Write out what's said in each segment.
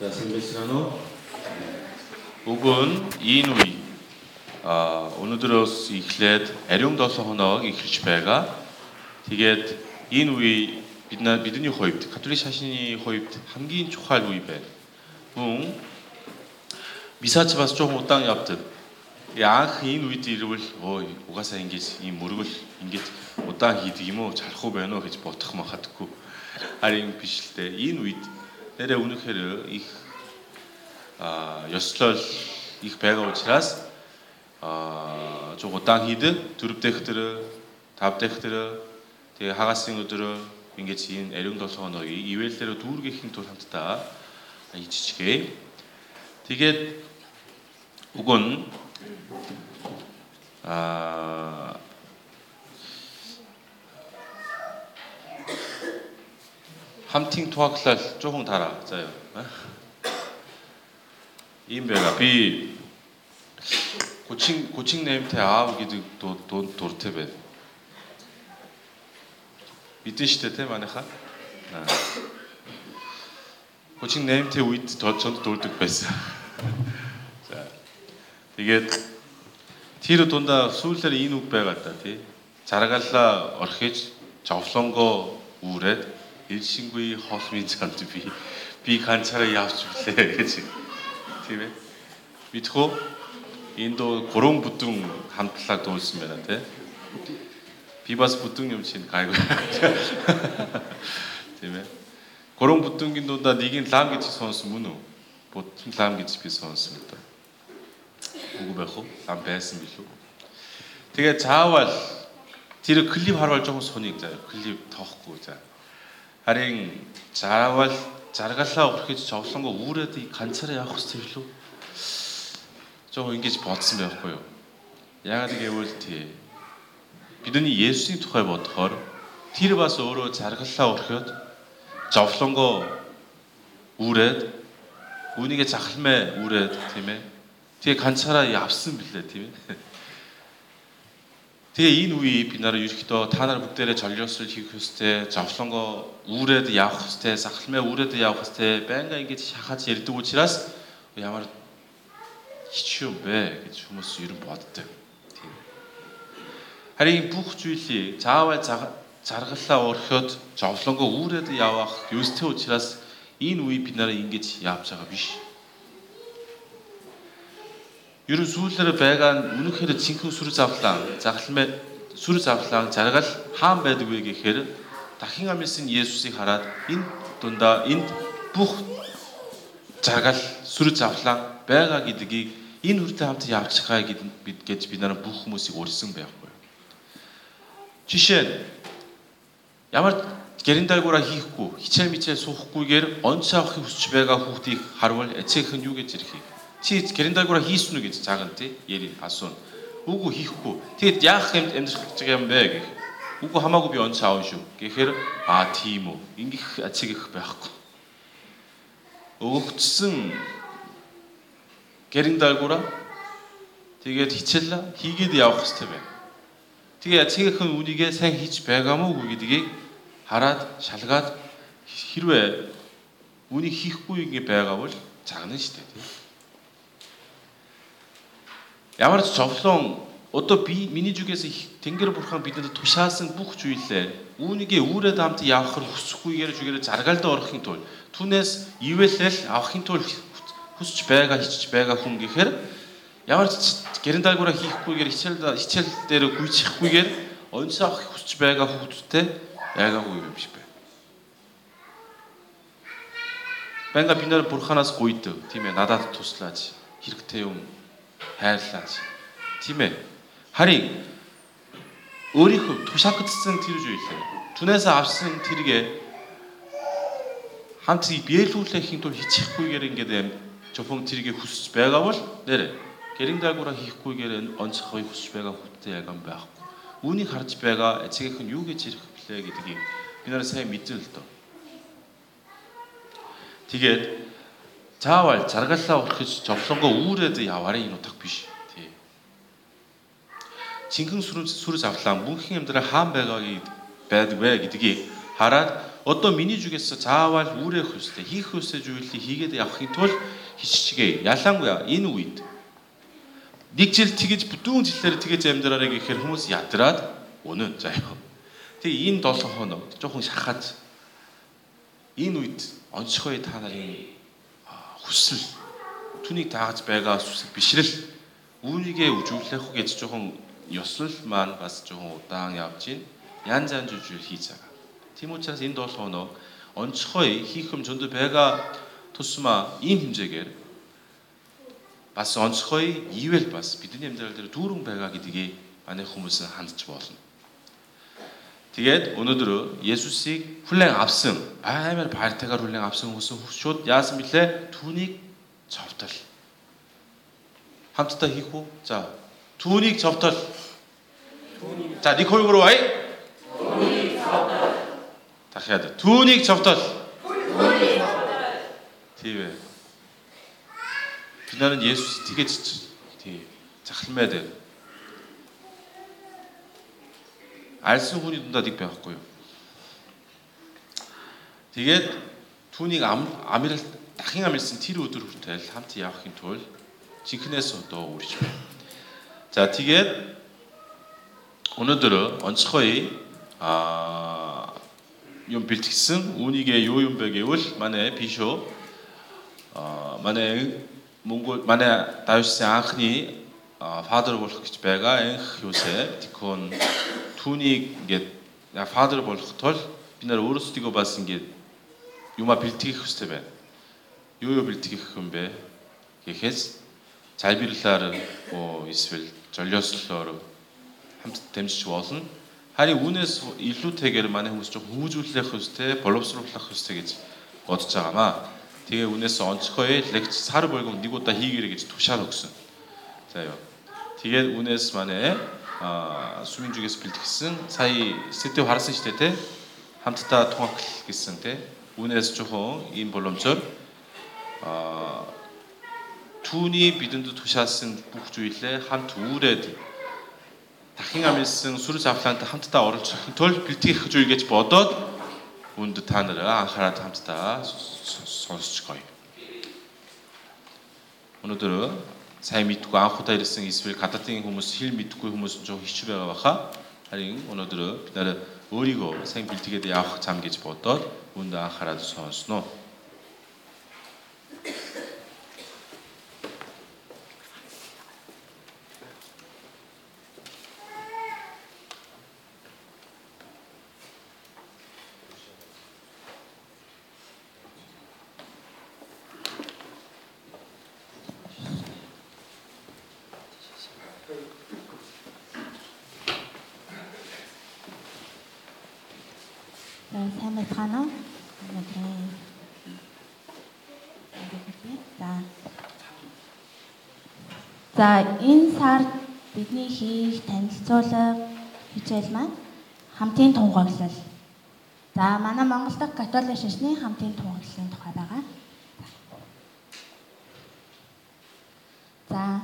За сайн байна уу? Уг нь энэ үе а өнөөдрөөс эхлээд ариун 7 хоног эхэлж байгаа. Тэгээд энэ үе бид бидний хувьд католик шашны хувьд хамгийн чухал үе байна. Мөн мисач бас жоохон удаан явдаг. Яах энэ үед ирвэл өө угаасаа ингэж ийм мөргөл ингэж удаан хийдэг юм уу? Чарах уу байна уу гэж бодох махадаггүй. Харин биш л дээ. Энэ үед нэрээ үнэхээр их а ёслол их байгаа учраас а жоо удаан хийдэг дөрөв дэх тэр тав дэх тэр тэгээ хагасын өдөр ингэж энэ ариун долоо хоногийн ивэлээр дүүргэхийн тул хамтдаа иччихээ. Тэгээд уг нь 함팅 투학클랄 조금 달아 자요. 임배가 비 고칭 고칭 냄새 아우기도 돈돈 도르테베 믿으시대 때 만약에 고칭 냄새 우이트 더 전도 돌득 뺐어. 자 이게 뒤로 돈다 수울대로 이눅배 같다. 티 자라갈라 어떻게 저플선거 우울해 일신구이 허수민장도 비, 비간차를 야수줄래 그지 팀에 밑으로 인도 고롱 부뚱 감틀락 도울스면한테 비바스 부뚱 염친 가이고 팀에 고롱 부뚱긴 돈다 니긴 람기치 선수 문우 보통 람기치 비 선수입니다 누구배고 람 배스 밀로 되게 자활 뒤로 클립 하러 할 조금 손익자요 클립 더고 자 Харин заавал жаргалаа өрхөж жовлонгоо үүрээд ганцаараа явах хэрэгтэй билүү? Жоо ингэж бодсон байхгүй юу? Яагаад гэвэл тий. Бидний Есүсийн тухай бодохоор тэр бас өөрөө жаргалаа өрхөд жовлонгоо үүрээд үүнийгээ захалмаа үүрээд тийм ээ. Тэгээ ганцаараа явсан билээ тийм ээ. Тэгээ энэ үе би нараа ерхдөө та нар бүгдээрээ жолиосрол хийх хөстэй, завлонго үүрээд явах хөстэй, сахалмаа үүрээд явах хөстэй. Байнга ингэж шахаж ярддаг учраас ямар хичүү бэ гэж хүмүүс ер нь боддог. Тийм. Харин бүх зүйлийг цаавай заргалаа өрхөд жовлонго үүрээд явах юустэй учраас энэ үе би нараа ингэж явж байгаа биш. Ерөн сүүлээр байгаа үнэхээр цэнхэн сүр завлаан, загалмай сүр завлаан жаргал хаан байдаг вэ гэхээр дахин амьсан Есүсийг хараад энэ дундаа энд бүх жаргал сүр завлаан байгаа гэдгийг энэ хүртэл хамт байгаа бид гэж бид нараа бүх хүмүүсийг урьсан байхгүй. Жишээ нь ямар гэрэн дайгуура хийхгүй, хичээл мичээл суухгүйгээр онц авахыг хүсэж байгаа хүүхдийг харвал эцэг нь юу гэж ирэхийг Чи гэрэндээгүүрээ хийсэн үү гэж заагна тий. Яри асууна. Үгүй хийхгүй. Тэгэд яах юм амьдрах гэж юм бэ гэх. Үгүй хамаагүй би онц аав шүү. Гэхээр аа тийм үү. Ингэх ациг их байхгүй. Өгөгдсөн гэрэндээгүүрээ тэгээд хичээл хийгээд явах хэрэгтэй байна. Тэгээ ацигийнхэн үнийгээ сайн хийж байгаа мó үгүй гэдгийг хараад шалгаад хэрвээ үнийг хийхгүй ингэ байгаа бол цагна шүү дээ. Ямар ч зовлон одоо би миний зүгээс их Тэнгэр бурхан бидэнд тушаасан бүх зүйлээ үүнийгээ үүрээд хамт явах хүсэхгүйгээр зүгээр заргалдаа орохын тулд түүнээс ивэлэл авахын тулд хүсч байгаа хичж байгаа хүн гэхээр ямар ч гэрэн даалгавраа хийхгүйгээр хичээл хичээл дээр гүйчихгүйгээр онцоо авах хүсч байгаа хүмүүсттэй яагаагүй юм шиг байна. Бэнга бид нар бурханаас гуйдаг тийм ээ надад туслаач. Хэрэгтэй юм хайрлаач. Тийм ээ. Харин өөрийнхөө тушаагдсан тэр зүйлээ түнээс авсан тэргээ хамт биелүүлэхийн тулд хичихгүйгээр ингээд жопон тэргээ хүсэж байгаа бол нэрэ гэрэн даагуура хийхгүйгээр онцгой хүсэж байгаа хүнтэй яг юм байхгүй. Үүнийг харж байгаа эцгийнх нь юу гэж ирэх блэ гэдгийг би нараа сайн мэдэн л доо. Тэгээд заавал заргаллаа урахж жовлонгоо үүрээд яваарай энэ утга биш. Тий. Чинхэн сүр сүр завлаа мөнхийн амьдрал хаан байгааг байдаг вэ гэдгийг хараад одоо миний зүгээс заавал үүрэх хөстэй хийх хөстэй зүйлийг хийгээд явахын тулд хиччихээ. Ялангуяа энэ үед нэг жил тэгэж бүдүүн жилээр тэгэж амьдраарай гэхээр хүмүүс ядраад өнөө заяа. Тэгээ энэ 7 хоног жоохон шахаад энэ үед онцгой та нарын хүсэл түүнийг тааж байгаа сүсэг бишрэл үүнийгээ үжиглэх гэж жоохон ёслол маань бас жоохон удаан явж байна. Янз янз зүйл хийж байгаа. Тийм учраас энэ 7 хоног онцгой хийх юм зөндөө байгаа тусмаа ийм хэмжээгээр бас онцгой ивэл бас бидний амьдрал дээр дүүрэн байгаа гэдгийг манай хүмүүс нь хандж болно. 디겟 오늘드르 예수식 훌랭 앞승. 아니면 바르테가 훌랭 앞승 우승 훗 야스 밀레 두닉 접털. 함트다 히고 자 두닉 접털. 자 니콜 그로와이. 두닉 접털 다시 해야 돼. 두닉 접털. 두닉 접털 뒤에. 빛나는 예수씨 디겟 뒤에. 자 할매야 돼 альсан хүний дундаа дэг байхгүй юу? Тэгээд түүнийг амирал дахин амилсан тэр өдөр хүртэл хамт явахын тулд жинхнээс одоо үрж байна. За тэгээд өнөөдөр онцгой а юм бэлтгэсэн үүнийгээ юу юм бэ гэвэл манай пишо а манай Монгол манай Давидсын анхны фадер болох гэж байгаа анх юусэ тикон түүнийг ингээд яг фадер болох тул бид нар өөрсдийгөө бас ингээд юма бэлтгэх хэрэгтэй байна. Юу юу бэлтгэх юм бэ? гэхээс залбирлаар оо эсвэл жолиослоор хамт дамжиж болно. Харин үүнээс илүүтэйгээр манай хүмүүс ч хүмүүжүүлэх хөстэй, боловсруулах хөстэй гэж бодож байгаамаа. Тэгээ үнээс онцгой лекц сар болгон нэг удаа хийгэрэй гэж тушаал өгсөн. За ёо. Тэгээд үнээс манай сүмийн зүгээс бэлтгэсэн сая сэтэв харсан шүү дээ те. Хамтдаа тунхагл гэсэн те. Үүнээс жоохон ийм боломжоор а түүний бидэнд тушаасан бүх зүйлээ хамт үүрээд дахин амилсан сүр завлаантай хамтдаа оролцохын тулд бэлтгэх зүйл гэж бодоод үнд та нараа анхаарал хамтдаа сонсцгоё. Өнөөдөр 삶이 두고 아호다 일성 이스벨 가타땡이 후무스 힐 미투고 후무스 조 히슈베가바카 하링 오너들어 비나르 어리고 생 빌티게 대 야호 잠게지 보던 운다 하라드 소스노. Үүнд анхаарал сонсноо. За энэ сард бидний хийх танилцуулга хичээл маань хамтын тунгаглал. За манай Монгол дахь католик шашны хамтын тунгаглалын тухай байгаа. За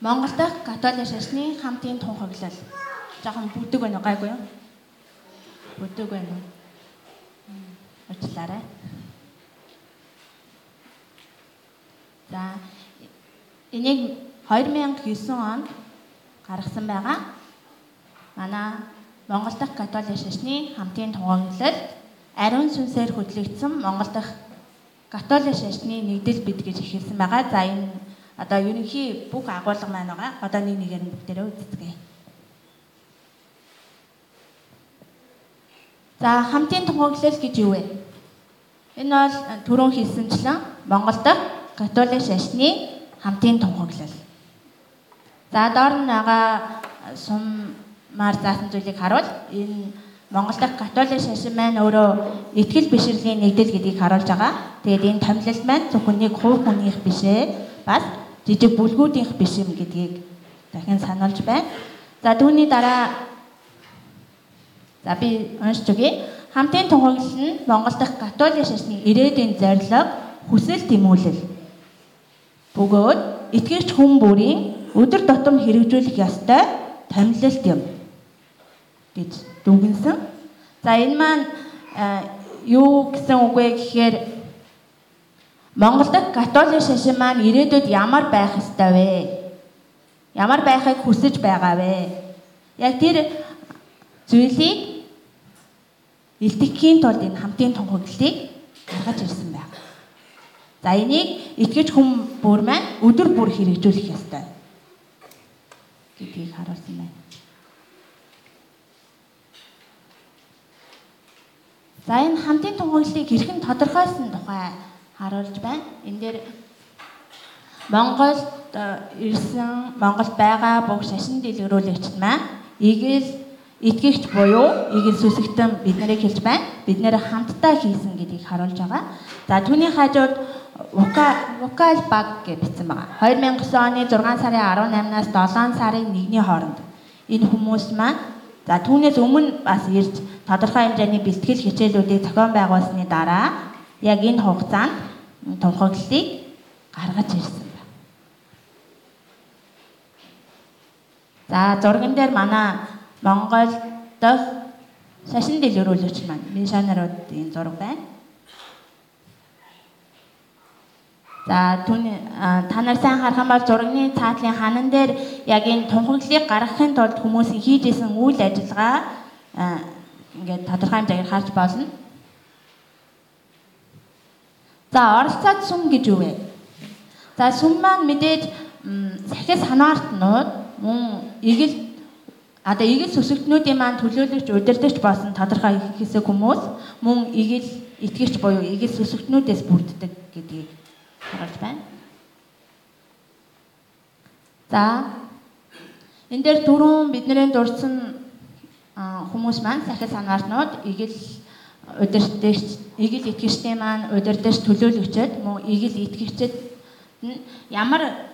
Монгол дахь католик шашны хамтын тунгаглал. Жохон бүдэг байна уу гайгүй юу? Бүдэг байна уу? Уучлаарай. За Энийг 2009 онд гаргасан байгаа. Манай Монгол дахь католик шашны хамтын тунгаглалд ариун сүнсээр хөтлөгдсөн Монгол дахь католик шашны нэгдэл бид гэж ихэлсэн байгаа. За энэ одоо ерөнхий бүх агуулга маань байгаа. Одоо нэг нэгээр нь бүгдээрээ үздэгэ. За хамтын тунгаглал гэж юу вэ? Энэ бол түрүүн хэлсэнчлэн Монгол дахь католик шашны хамтын тунхаглал. За доор нь байгаа суммаар заасан зүйлийг харуул энэ Монгол дахь католик шашин маань өөрөө итгэл бишрэлийн нэгдэл гэдгийг харуулж байгаа. Тэгээд энэ томилолт маань зөвхөн нэг хувь хүнийх биш ээ. Бас жижиг бүлгүүдийнх биш юм гэдгийг дахин сануулж байна. За түүний дараа за би өгье. Хамтын тунхаглал нь Монгол дахь католик шашны ирээдүйн зорилго, хүсэл тэмүүлэл бөгөөд итгэгч хүн бүрийн өдөр тутам хэрэгжүүлэх ёстой томилолт юм гэж дүгнсэн. За энэ маань юу гэсэн үг вэ гэхээр Монгол дахь католик шашин маань ирээдүйд ямар байх ёстой вэ? Ямар байхыг хүсэж байгаа вэ? Яг тэр зүйлийг илтгэхийн тулд энэ хамтын тунхаглалыг гаргаж ирсэн байна. За энийг итгэж хүм бүр маань өдөр бүр хэрэгжүүлэх ёстой гэдгийг харуулсан байна. За энэ хамтын тунхаглалыг хэрхэн тодорхойлсон тухай харуулж байна. Энэ дээр Монголд ирсэн Монголд байгаа бүх шашин дэлгэрүүлэгчд маань игэл итгэгч буюу игэл сүсэгтэн бид нарыг хэлж байна. Бид нэр хамтдаа хийсэн гэдгийг харуулж байгаа. За түүний хажууд вокал баг гэж бичсэн байгаа. 2009 оны 6 сарын 18-наас 7 сарын 1-ний хооронд энэ хүмүүс маань за түүнээс өмнө бас ирж тодорхой хэмжээний бэлтгэл хичээлүүдийг зохион байгуулсны дараа яг энэ хугацаанд тунхаглалыг гаргаж ирсэн. За зурган дээр манай Монгол дох шашин дэлгэрүүлэгч маань мишонеруудын зураг байна. За түүний та нар сайн харах юм бол зургийн цаатлын ханан дээр яг энэ тунхаглалыг гаргахын тулд хүмүүсийн хийж исэн үйл ажиллагаа ингээд тодорхой хэмжээгээр харж болно. За оролцоод сүм гэж юу вэ? За сүм маань мэдээж сахиас ханаартнууд мөн игэл одоо игэл сүсэгтнүүдийн маань төлөөлөгч удирдахч болсон тодорхой хэсэг хүмүүс мөн игэл итгэгч буюу игэл сүсэгтнүүдээс бүрддэг гэдгийг харж байна. За энэ дээр дөрөв бидний дурдсан хүмүүс маань сахил санаартнууд игэл удирдагч игэл итгэгчдийн маань удирдагч төлөөлөгчд мөн игэл итгэгчд ямар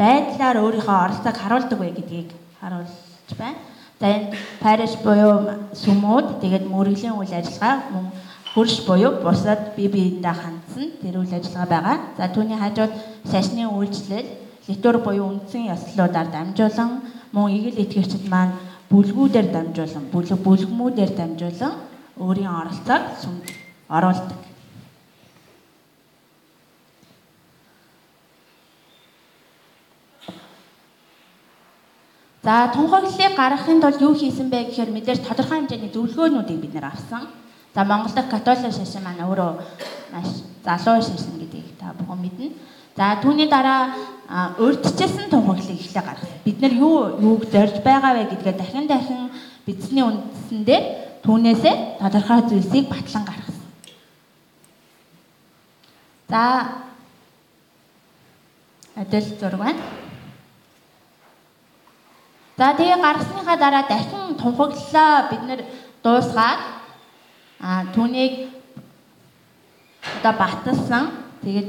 байдлаар өөрийнхөө оролцоог харуулдаг вэ гэдгийг харуулж байна. За энэ Париж буюу сүмүүд тэгээд мөрөглийн үйл ажиллагаа мөн хөрш буюу бусад бие биендээ хандсан тэр үйл ажиллагаа байгаа. За түүний хажууд шашны үйлчлэл, литур буюу үндсэн ёслолуудаар дамжуулан мөн игэл итгэгчид маань бүлгүүдээр дамжуулан, бүлэг бүлгмүүдээр дамжуулан өөрийн оролцоог сүмд оруулдаг. За тунхаглалыг гаргахын тулд юу хийсэн бэ гэхээр мэдээж тодорхой хэмжээний зөвлөгөөнүүдийг бид нэр авсан. За Монгол дахь католик шашин маань өөрөө маш залуу шашин гэдгийг та бүхэн мэднэ. За түүний дараа урьдчилсан тунхаглалыг эхлээ гаргасан. Бид нар юу юуг зорж байгаа вэ гэдгээ дахин дахин бичсний үндсэн дээр түүнээсээ тодорхой зүйлсийг батлан гаргасан. За адил зураг байна. За тэгээ гаргасныхаа дараа дахин тунхаглалаа бид нэр дуусгаад А түүнийг одоо баталсан тэгээд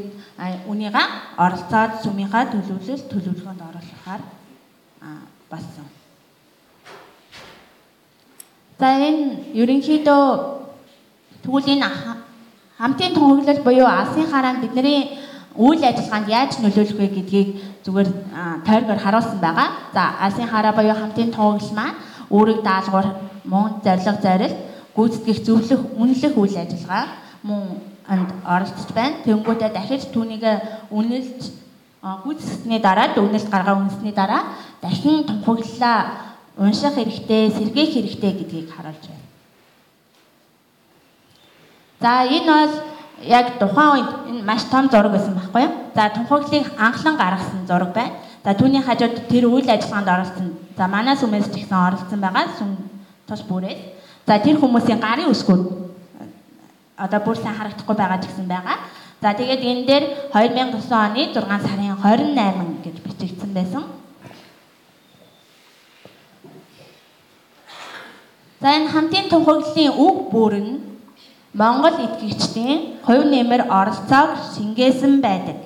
үнийгээ оролцоод сүмийнхаа төлөвлөлт төлөвлөгөөнд оруулахаар болсон. За энэ ерөнхийдөө энэ хамтын тунхаглал буюу алсын хараанд бидний үйл ажиллагаанд яаж нөлөөлөх вэ гэдгийг зүгээр тойргоор харуулсан байгаа. За алсын хараа буюу хамтын тунхаглал маань өөрийг даалгавар мөн зориг зорилт гүйцэтгэх зөвлөх үнэлэх үйл ажиллагаа мөн анд оролцож байна. Тэнгүүтээ дахиж түүнийг үнэлж гүйцэтгэсний дараа үнэлт гаргаа үнэлсний дараа дахин тунхаглалаа унших хэрэгтэй, сэргээх хэрэгтэй гэдгийг харуулж байна. За энэ бол яг тухайн үед энэ маш том зураг байсан байхгүй юу? За тунхаглалыг анхлан гаргасан зураг байна. За түүний хажууд тэр үйл ажиллагаанд оролцсон. За манай сүмээс ч ихсэн оролцсон байгаа. Сүм тус бүрээс. За тэр хүмүүсийн гарын үсгүүд одоо бүр сайн харагдахгүй байгаа ч гэсэн байгаа. За тэгээд энэ дээр 2009 оны 6 сарын 28 гэж бичигдсэн байсан. За энэ хамтын тунхаглалын үг бүр нь Монгол итгэгчдийн хувь нэмэр оролцоог шингээсэн байдаг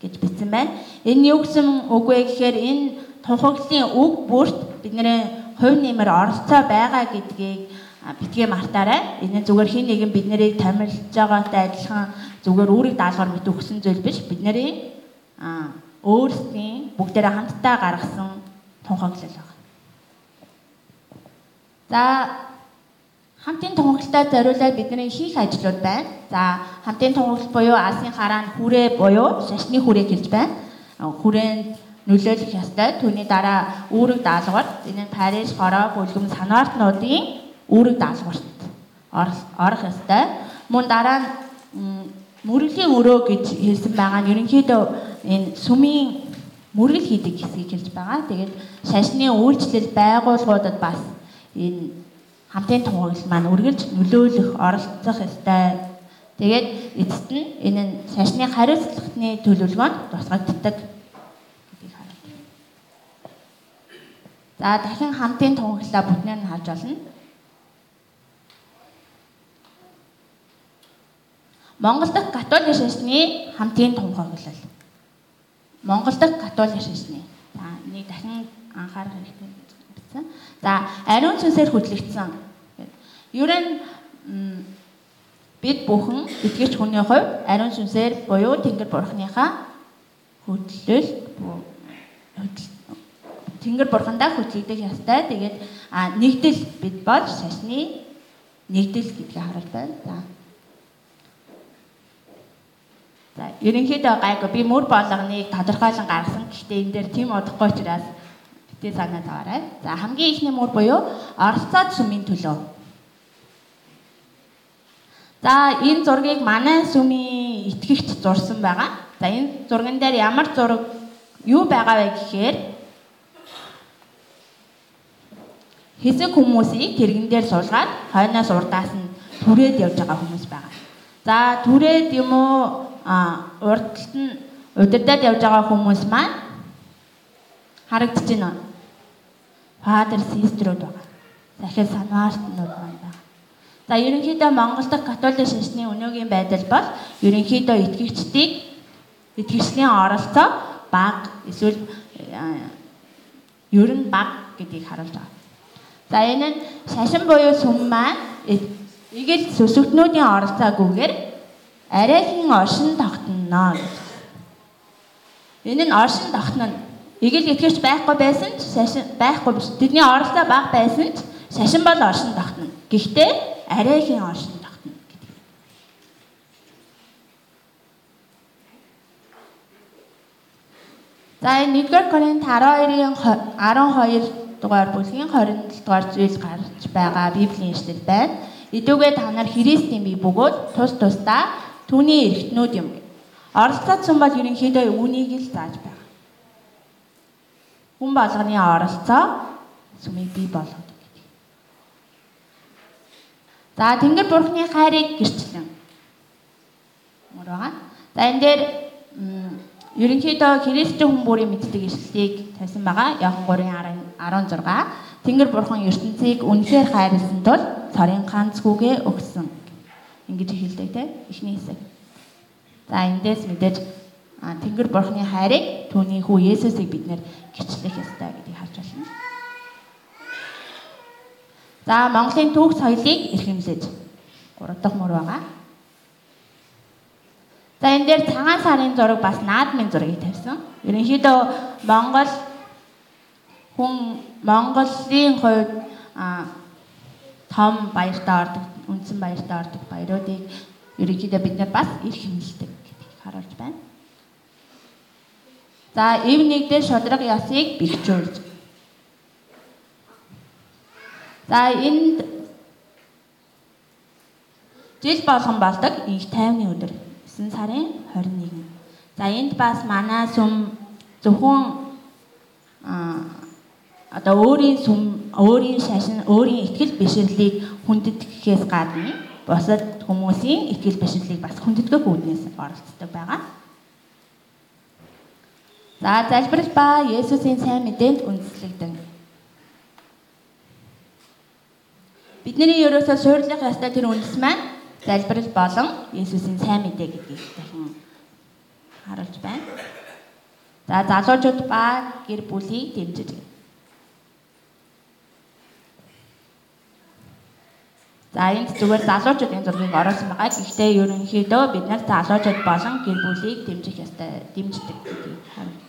гэж бичсэн байна. Энэ юу гэсэн үг вэ гэхээр энэ тунхаглалын үг бүрт бидний хувь нэмэр оролцоо байгаа гэдгийг битгий мартаарай. Энэ зүгээр хин нэгэн бид нарыг тамилж байгаатай адилхан зүгээр өөрийг даалгавар мэт өгсөн зүйл биш. Бид нарын аа өөрсдийн бүгдээрээ хамтдаа гаргасан тунхаглал байна. За хамтын тунхаглалтад зориулаад бидний хийх ажлууд байна. За хамтын тунхаглалт буюу алсын хараа нь хүрээ буюу шашны хүрээ хэлж байна. Хүрээнд нөлөөлөх ёстой. Түүний дараа үүрэг даалгавар энэ нь Париж, Хороо, Бүлгэм санаартнуудын үүрэг даалгаварт орох ёстой. Мөн дараа нь мөрөлийн өрөө гэж хэлсэн байгаа нь ерөнхийдөө энэ сүмийн мөргөл хийдэг хэсгийг хэлж байгаа. Тэгээд шашны үйлчлэл байгууллагуудад бас энэ хамтын тунхаглал маань үргэлж нөлөөлөх оролцох ёстой. Тэгээд эцэст нь энэ нь шашны хариуцлагын төлөвлөгөөнд тусгагддаг. За дахин хамтын тунхаглалаа бүтнээр нь харж олно. Монгол дахь католик шашны хамтын тунхаглал. Монгол дахь католик шашны. За нэг дахин анхаарах хэрэгтэй гэсэн. За ариун сүнсээр хөтлөгдсөн. Ер нь бид бүхэн итгэж хүний хувьд ариун сүнсээр буюу Тэнгэр бурхныхаа хөдлөл Тэнгэр бурхандаа хөтлөгдөх ёстой. Тэгээд нэгдэл бид бол шашны нэгдэл гэдгийг харуулж байна. За За ерөнхийдөө гайгүй би мөр болгоныг тодорхойлон гаргасан. Гэхдээ энэ дээр тийм удахгүй учраас битээ санаа таваарай. За хамгийн ихний мөр буюу оролцоод сүмийн төлөө. За энэ зургийг манай сүмийн итгэгч зурсан байгаа. За энэ зурган дээр ямар зураг юу байгаа вэ гэхээр хэсэг хүмүүсийг тэрэгэн дээр суулгаад хойноос урдаас нь түрээд явж байгаа хүмүүс байгаа. За түрээд юм уу урдталт нь удирдаад явж байгаа хүмүүс маань харагдаж байна. Фадер систрүүд байгаа. Дахиад санаартнууд маань байгаа. За ерөнхийдөө Монгол дахь католик шашны өнөөгийн байдал бол ерөнхийдөө итгэгчдийг итгэгчлийн оролцоо бага эсвэл ер нь бага гэдгийг харуулж байгаа. За энэ нь шашин буюу сүм маань игэл сүсгтнүүдийн оролцоогүйгээр арайхийн оршин тогтно гэж. Энэ нь оршин тогтно. Игэл итгэвч байхгүй байсан ч шашин байхгүй биш. Тэдний оролцоо бага байсан ч шашин бол оршин тогтно. Гэхдээ арайхийн оршин тогтно гэдэг. За энэ 1-р Коринт 12-ын 12 дугаар бүлгийн 27 дугаар зүйл гарч байгаа Библийн ишлэл байна. Идүүгээ та нар Христийн бие бөгөөд тус тусдаа Түүний эргэтнүүд юм. Оролцоодсон бол ерөнхийдөө үүнийг л зааж байгаа. Хүн болгоны оролцоо сүмийг бий болгодог гэдэг. За Тэнгэр бурхны хайрыг гэрчлэн. Мөр байгаа. За энэ дээр ерөнхийдөө христчэн хүн бүрийн мэддэг ишлэлийг тавьсан байгаа. Яхан 3:16. Тэнгэр бурхан ертөнцийг үнэхээр хайрлсан тул цорын ганц хүүгээ өгсөн ингэж хэлдэг те эхний хэсэг. За эндээс мэдээж Тэнгэр бурхны хайрыг түүний хүү Есүсийг бид нэр гिचлэх ёстой гэдгийг харж байна. За Монголын түүх соёлыг эрхэмлэж 3 дахь мөр байгаа. За энэ дээр цагаан сарын зураг бас наадмын зургийг тавьсан. Ерөнхийдөө Монгол хүн Монголын хувьд том баяртаа ордог үндсэн баяртаа ордог баяруудыг ерөнхийдөө бид нар бас эрх хэмнэлдэг гэдгийг харуулж байна. За эв нэгдээ шудраг ясыг бэхжүүлж. За энд жил болгон болдог их тайвны өдөр 9 сарын 21. За энд бас манай сүм зөвхөн одоо өөрийн сүм, өөрийн шашин, өөрийн ихтгэл бишрлийг хүндэтгэхээс гадна бусад хүмүүсийн ихтгэл бишрлийг бас хүндэтгэх үүднээс оролцдог байгаа. За залбирал ба Есүсийн сайн мэдээнд үндэслэгдэн. Бидний ерөөсөө суйрлах ястай тэр үндэс маань залбирал болон Есүсийн сайн мэдээ гэдгийг дахин харуулж байна. За залуучууд ба гэр бүлийг дэмжиж За энд зүгээр залуучууд энэ зургийг оруулсан байгаа. Гэхдээ ерөнхийдөө бид нар залуучууд болон гэр бүлийг дэмжих ёстой, дэмждэг гэдгийг харна.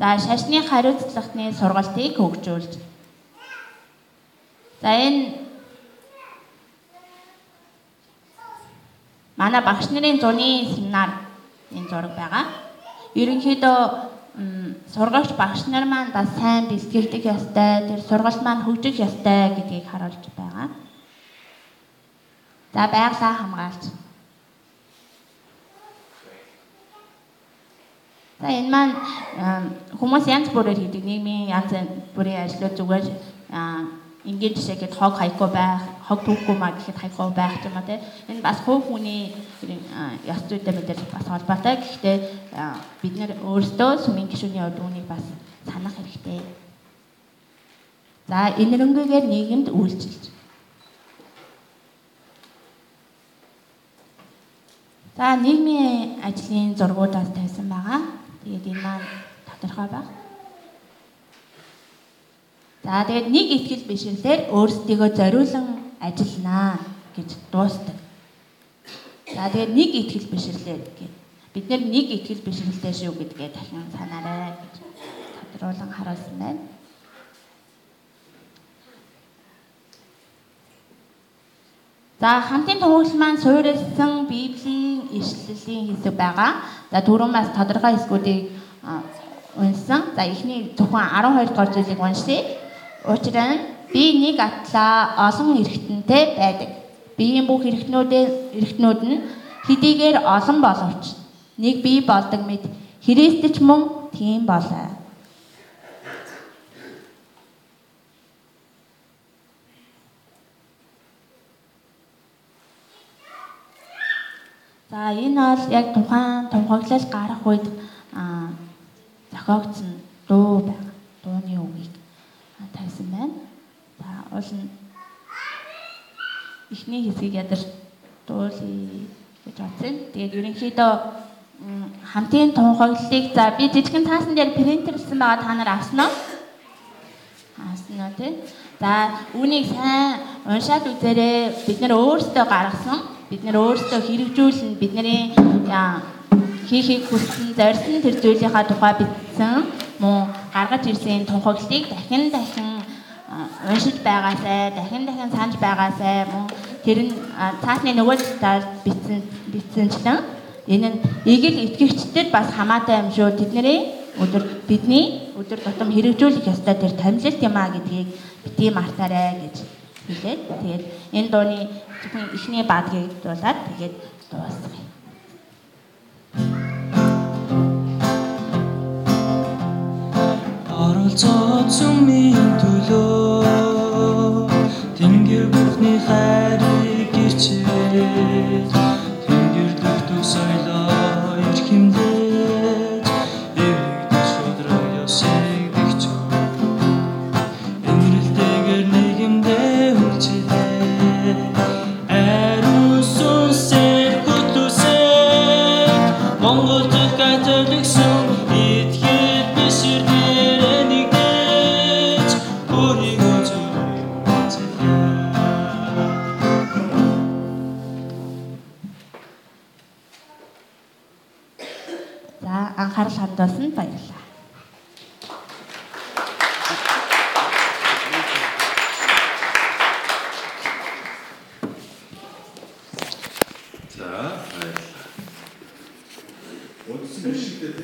За шашны хариуцлагын сургалтыг хөгжүүлж. За энэ манай багш нарын зуны семинар энэ зураг байгаа. Ерөнхийдөө сургагч багш нар маань бас сайн бэлтгэлдэх ёстой, тэр сургалт маань хөгжих ёстой гэдгийг харуулж байгаа. За байгалаа хамгаалж. Энэ маань хүмүүс янз бүрээр хийдэг нийгмийн янз бүрийн ажлууд зүгээр ингээд жишээгээд хог хайхгүй байх, хог түүхгүй маа гэхэд хайхгүй байх юм а те. Энэ бас хувь хүний ёс зүйтэй мэдээж бас холбоотой. Гэхдээ бид нэр өөрсдөө сүмийн гишүүний хувьд үүнийг бас санах хэрэгтэй. За энэ рөнгөгээр нийгэмд үйлчилж. За нийгмийн ажлын зургуудаас тавьсан байгаа. Тэгээд энэ маань тодорхой байна. За тэгээд нэг ихтгэл бишрлэр өөрсдийгөө зориулан ажилланаа гэж дуустдаг. За тэгээд нэг ихтгэл бишрлэр гэдэг. Бид нэр нэг ихтгэл бишрэлтэй шүү гэдгээ дахин санаарай гэж тодруулан харуулсан байна. За хамтын төвөглөл маань суурилсан Библийн ишлэлийн хэсэг байгаа. За түрүүн бас тодорхой хэсгүүдийг унсан. За эхний зөвхөн 12 дугаар зүйлийг уншъя. Учир нь би нэг атлаа олон эргэтэнтэй байдаг. Биеийн бүх эргэтнүүдээ эргэтнүүд нь хэдийгээр олон боловч нэг бие болдог мэд Христч мөн тийм болоо. За энэ бол яг тухайн тунхаглал гарах үед зохиогдсон дуу байна. Дууны үгийг тавьсан байна. За уул нь эхний хэсгийг ядарч дуулъя гэж бодсон. Тэгээд ерөнхийдөө хамтын тунхаглалыг за би жижигхэн цаасан дээр принтерлсэн байгаа та нар авсан уу? Авсан уу тий? За үүнийг сайн уншаад үзээрэй. Бид нэр өөрсдөө гаргасан. Бид нэр өөрсдөө хэрэгжүүлнэ. Бидний хийхийг хүссэн, зорьсон тэр зүйлийнхаа тухай бичсэн мөн гаргаж ирсэн тунхаглалыг дахин дахин уншиж байгаасай, дахин дахин санаж байгаасай мөн тэр нь цаасны нөгөө талаар бичсэн бичсэнчлэн энэ нь эгэл итгэгчдэд бас хамаатай юм шүү. Тэдний өдөр бидний өдөр тутам хэрэгжүүлэх ёстой тэр томилолт юм а гэдгийг бити мартаарай гэж хэлээд тэгээд энэ дууны зөвхөн ихний баадгийг дуулаад тэгээд дуусгая. оролцоод сүмийн төлөө тэнгэр бүхний хайрыг гэрчээ тэнгэр дөхтөг соёлоо